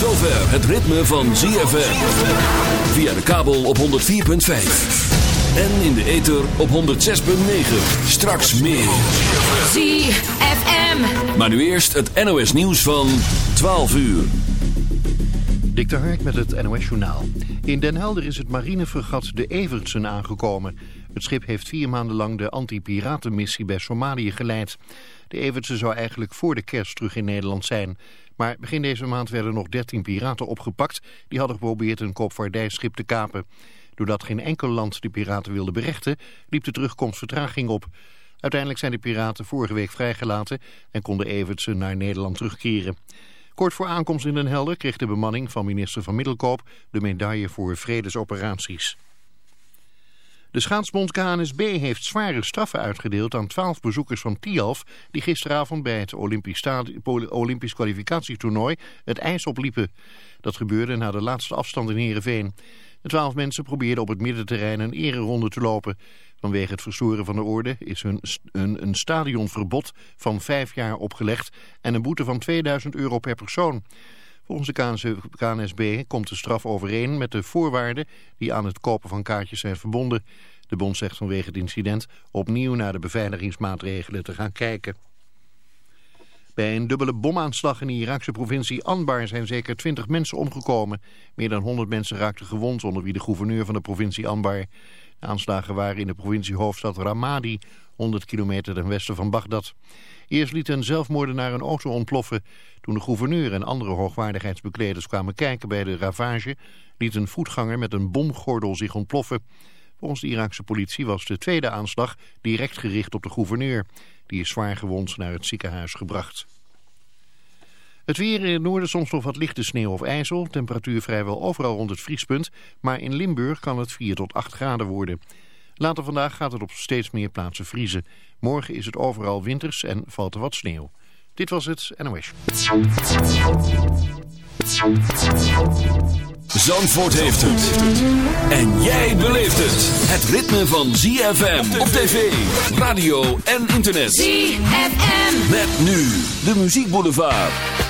zover het ritme van ZFM. Via de kabel op 104.5. En in de ether op 106.9. Straks meer. ZFM. Maar nu eerst het NOS nieuws van 12 uur. Dik de Hark met het NOS journaal. In Den Helder is het marinefregat de Evertsen aangekomen. Het schip heeft vier maanden lang de anti-piratenmissie bij Somalië geleid. De Evertsen zou eigenlijk voor de kerst terug in Nederland zijn... Maar begin deze maand werden nog 13 piraten opgepakt. Die hadden geprobeerd een koopvaardijschip te kapen. Doordat geen enkel land de piraten wilde berechten, liep de terugkomst vertraging op. Uiteindelijk zijn de piraten vorige week vrijgelaten en konden Evertsen naar Nederland terugkeren. Kort voor aankomst in Den Helder kreeg de bemanning van minister van Middelkoop de medaille voor vredesoperaties. De schaatsbond KNSB heeft zware straffen uitgedeeld aan twaalf bezoekers van Tialf... die gisteravond bij het Olympisch, Olympisch kwalificatietoernooi het ijs opliepen. Dat gebeurde na de laatste afstand in Heerenveen. De twaalf mensen probeerden op het middenterrein een ereronde te lopen. Vanwege het verstoren van de orde is hun een, een stadionverbod van vijf jaar opgelegd... en een boete van 2000 euro per persoon. De KNSB komt de straf overeen met de voorwaarden die aan het kopen van kaartjes zijn verbonden. De bond zegt vanwege het incident opnieuw naar de beveiligingsmaatregelen te gaan kijken. Bij een dubbele bomaanslag in de Iraakse provincie Anbar zijn zeker 20 mensen omgekomen. Meer dan 100 mensen raakten gewond, onder wie de gouverneur van de provincie Anbar. De aanslagen waren in de provinciehoofdstad Ramadi, 100 kilometer ten westen van Bagdad. Eerst liet een zelfmoordenaar een auto ontploffen. Toen de gouverneur en andere hoogwaardigheidsbekleders kwamen kijken bij de ravage... liet een voetganger met een bomgordel zich ontploffen. Volgens de Iraakse politie was de tweede aanslag direct gericht op de gouverneur. Die is zwaar gewond naar het ziekenhuis gebracht. Het weer in het noorden soms nog wat lichte sneeuw of ijzel. Temperatuur vrijwel overal rond het vriespunt. Maar in Limburg kan het 4 tot 8 graden worden. Later vandaag gaat het op steeds meer plaatsen vriezen. Morgen is het overal winters en valt er wat sneeuw. Dit was het NOS. Zandvoort heeft het. En jij beleeft het. Het ritme van ZFM op tv, radio en internet. ZFM. Met nu de muziekboulevard.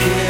care.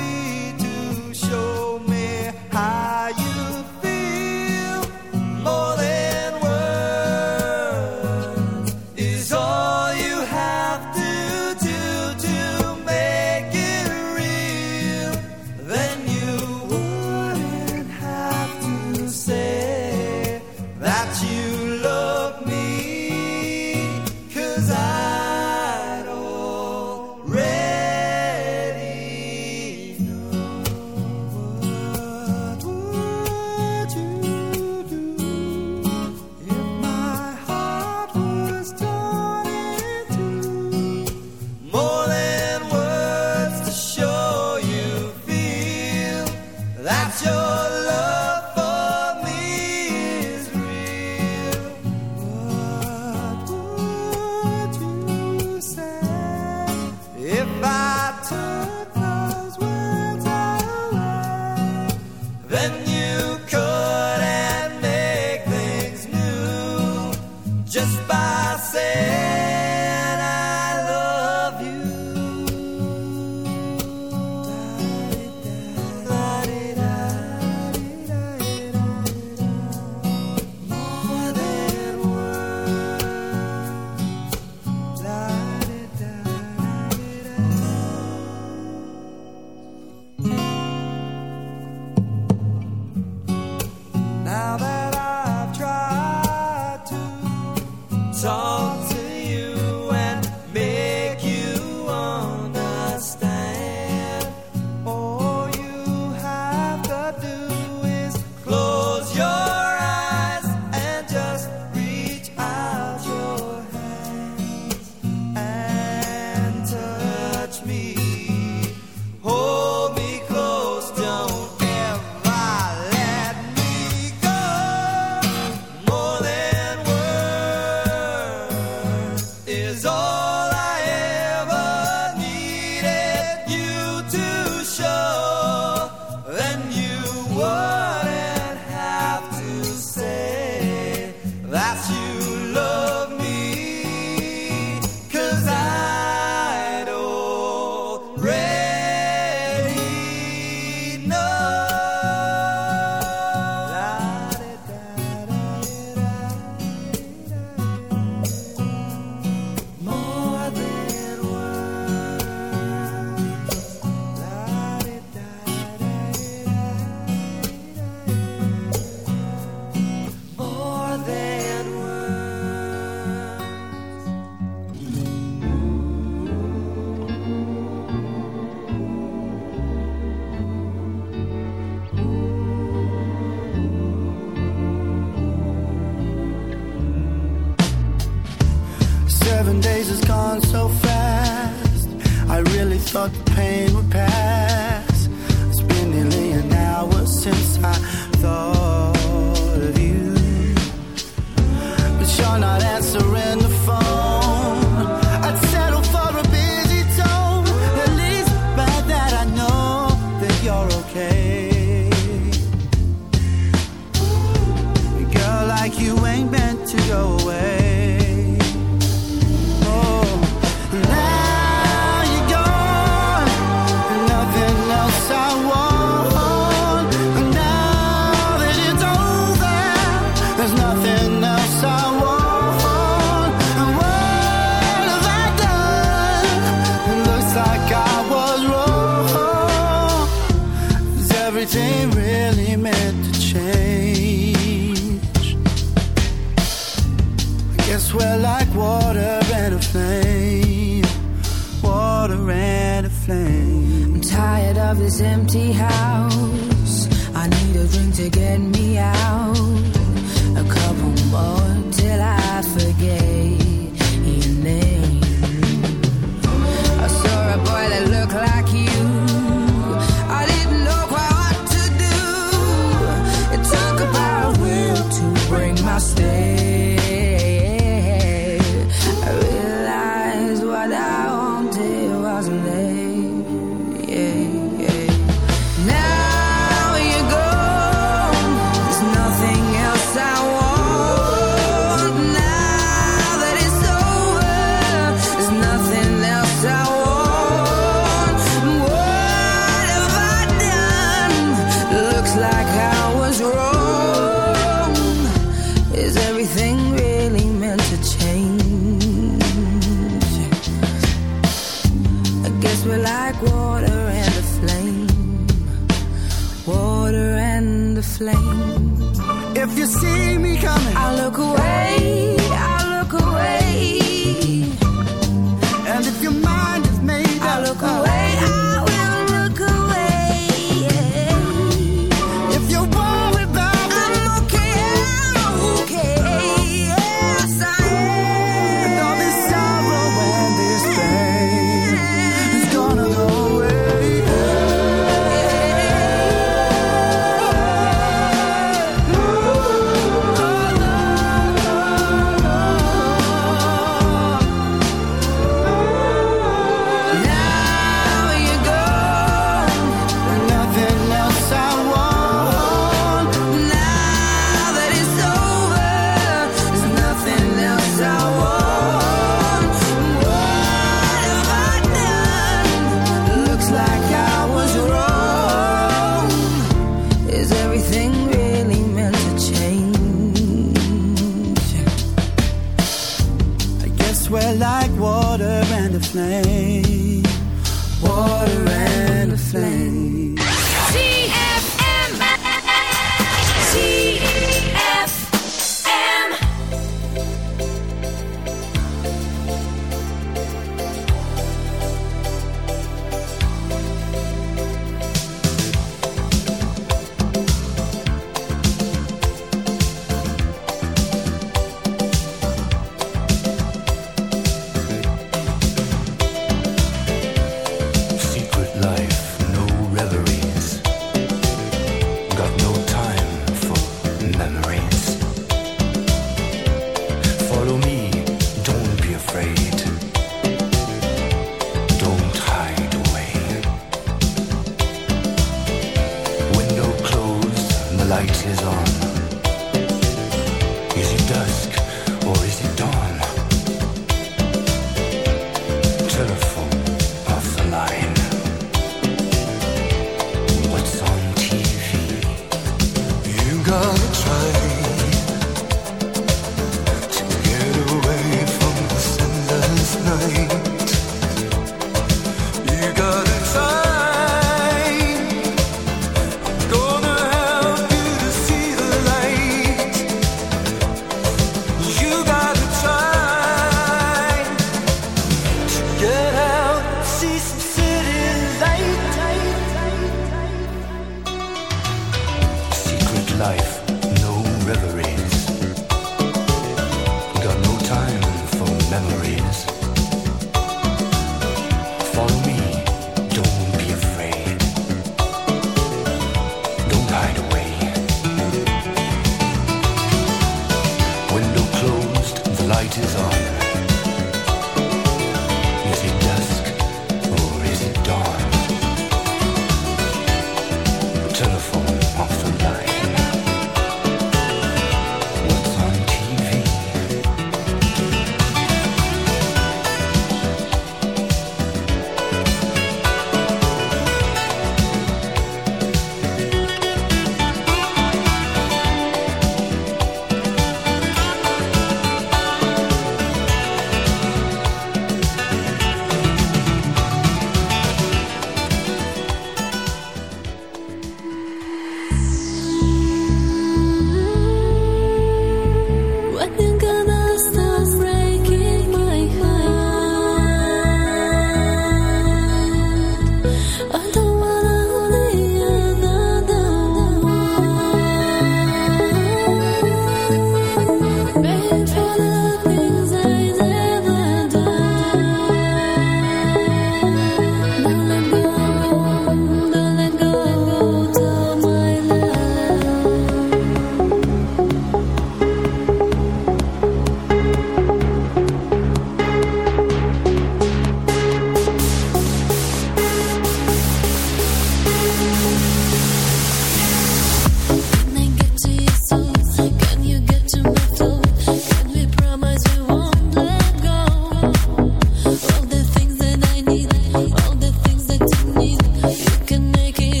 make it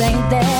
ain't there.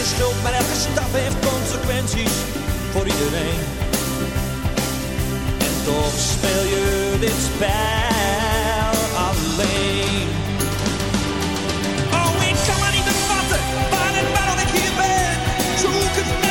is schuld, maar elke stap heeft consequenties voor iedereen. En toch speel je dit spel alleen. Oh, ik kan maar niet bevatten waar en waarom ik hier ben. Zoek het